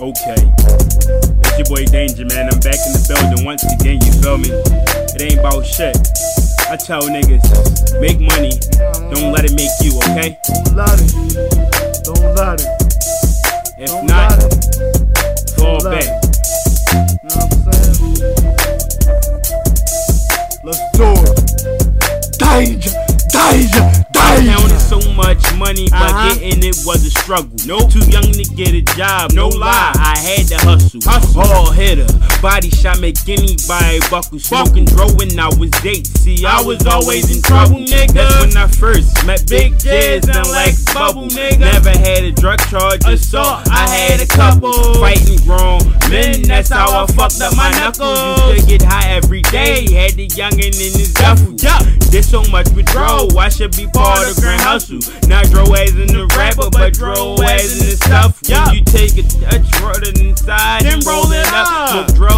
Okay. It's your boy Danger, man. I'm back in the building once again, you feel me? It ain't about shit. I tell niggas, make money, don't let it make you, okay? Don't let it. Don't let it. If Don't not, fall back. You know so much money, but Uh-huh. getting it was a struggle. Nope. Too young to get a job, no lie. I had to hustle. Hustle. All hitter. Body shot make anybody buckle. Smoking dro when I was eight. See, I was always in trouble, nigga. That's when I first met Big Jizz and Lex Bubble, nigga. Never had a drug charge, assault. I had a couple. Fighting grown men, that's how I fucked up my knuckles. Used to get high every day. Had the youngin' in his duffel. Did so much with Dro, I should be part of Grand Hustle. Not Dro as in the rapper, but Dro as in the stuff. When you take a touch, roll it inside, then roll it up. Smoke Dro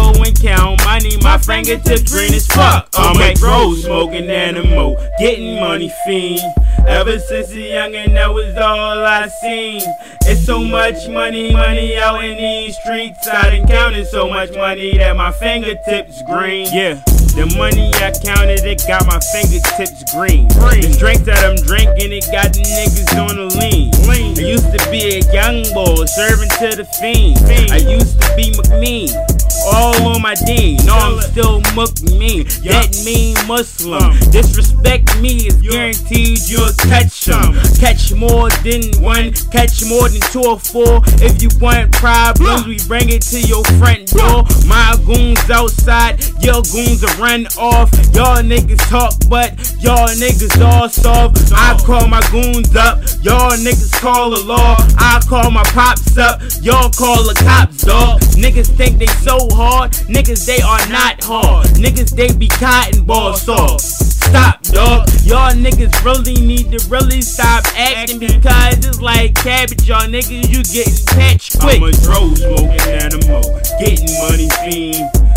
my fingertips green as fuck. I'm a Dro, smoking animal, getting money fiend. Ever since a youngin', that was all I seen. It's so much money, money out in these streets. I done counted so much money that my fingertips green. Yeah. The money I counted, it got my fingertips green. The drink that I'm drinking, it got the niggas on the lean. I used to be a young boy serving to the fiend. I used to be McMean. All on my dean, no, I'm still McMean. That mean Muslim. Disrespect me is guaranteed you'll catch some. Catch more than one, catch more than two or four. If you want problems, we bring it to your front door. My goons outside, your goons will run off. Y'all niggas talk, but y'all niggas all soft. I call my goons up, y'all niggas call the law. I call my pops up, y'all call the cops, dog. Niggas think they so hard, niggas they are not hard. Niggas they be cotton ball soft. Stop, dog. Y'all niggas really need to really stop acting because it's like cabbage, y'all niggas. You getting catch quick. I'm a dro smoking animal, getting money fiend.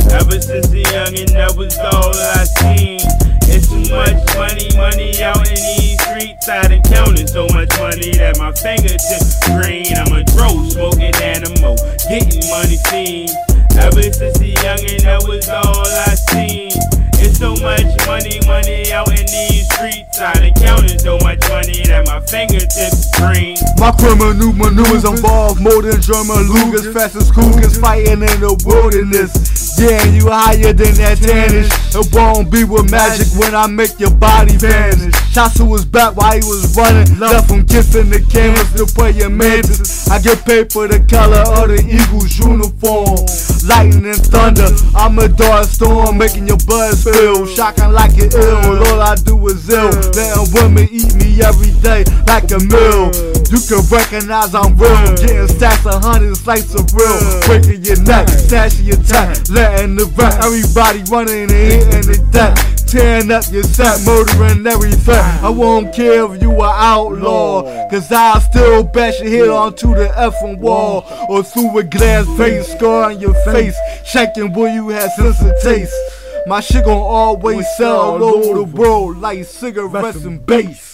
Since a youngin', that was all I seen. It's too much money, money out in these streets. I done counted so much money that my fingertips green. I'm a dro smoking animal, getting money fiend. Ever since a youngin', that was all I seen. It's so much money, money out in these streets. I done counted so much money that my fingertips green. My criminal maneuvers involve more than German Lugers, fastest cougars fighting in the wilderness. Yeah, you higher than that tannish. It won't be with magic when I make your body vanish. Shots to his back while he was running. Left him kissing the canvas to play your mantis. I get paid for the color of the Eagles uniform. Lightning and thunder, I'm a dark storm, making your blood spill. Shocking like an ill, all I do is ill. Letting women eat me every day like a meal. You can recognize I'm real. Getting stacks of hundreds slices of real. Breaking your neck, snatching your tech, letting the wreck. Everybody running and hitting the deck. Tearing up your set, murdering everything. I won't care if you are outlaw. Cause I'll still bash your head onto the effing wall. Or through a glass face, scar on your face. Shaking where you had sense of taste. My shit gon' always sell all over the world like cigarettes and bass.